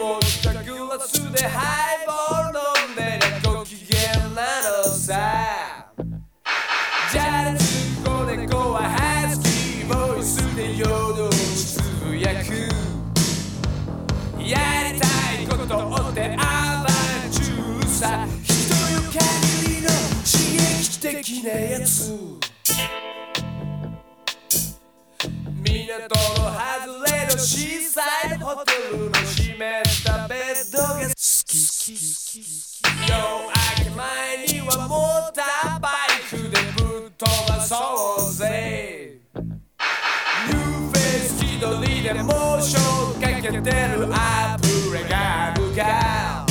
もうたグラスでハイボール飲んでりゃご機嫌なのさじゃあねつこ猫はハスキーボイスで夜をつぶやくやりたいことってアバンチューさ人よ限りの刺激的なやつ港の外れのシでモーションかけてるアプリがあるが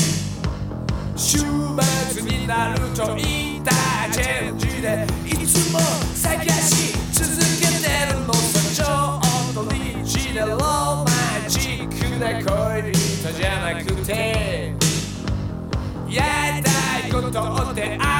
週末になるとインターチェンジでいつも探し続けてるのさちょっとリッチでロマンチックな恋人じゃなくてやりたいことってあ